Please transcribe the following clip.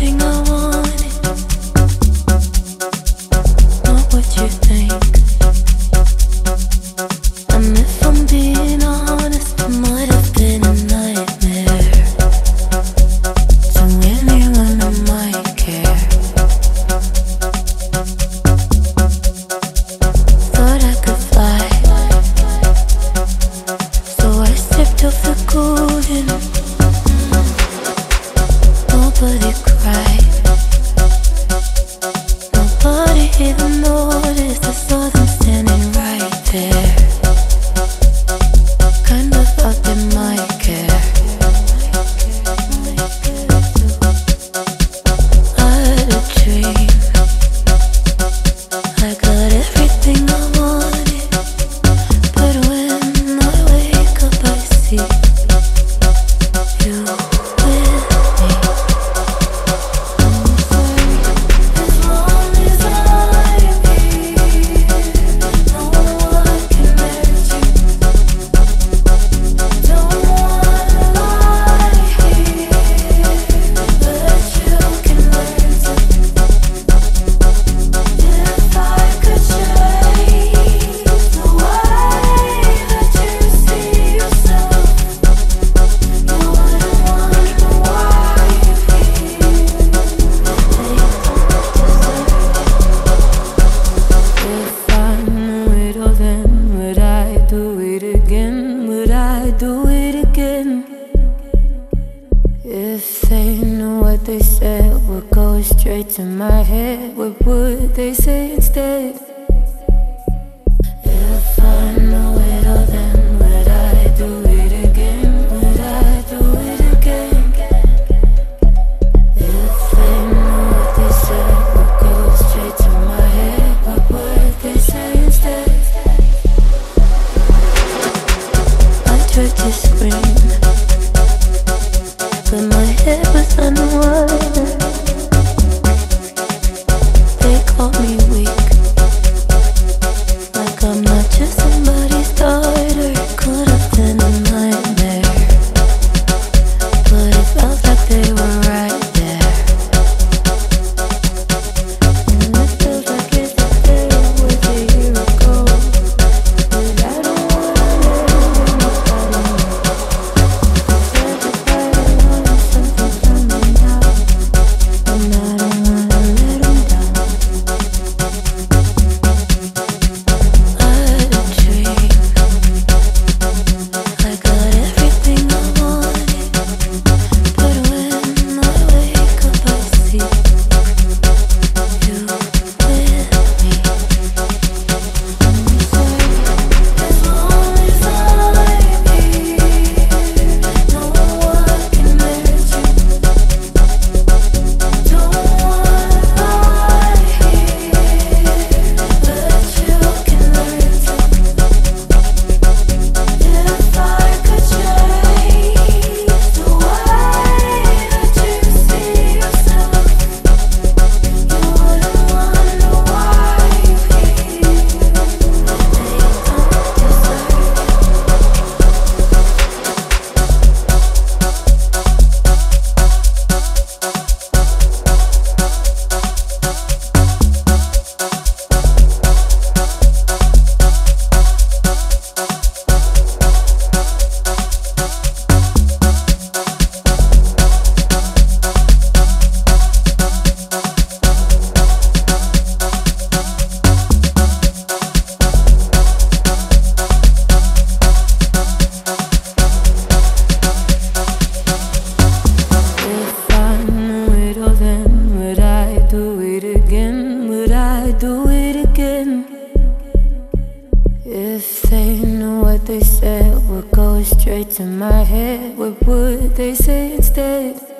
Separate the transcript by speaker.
Speaker 1: everything I want. nobody cried. they said would go straight to my head What would they say instead? I do it again? If they knew what they said would go straight to my head, what would they say instead?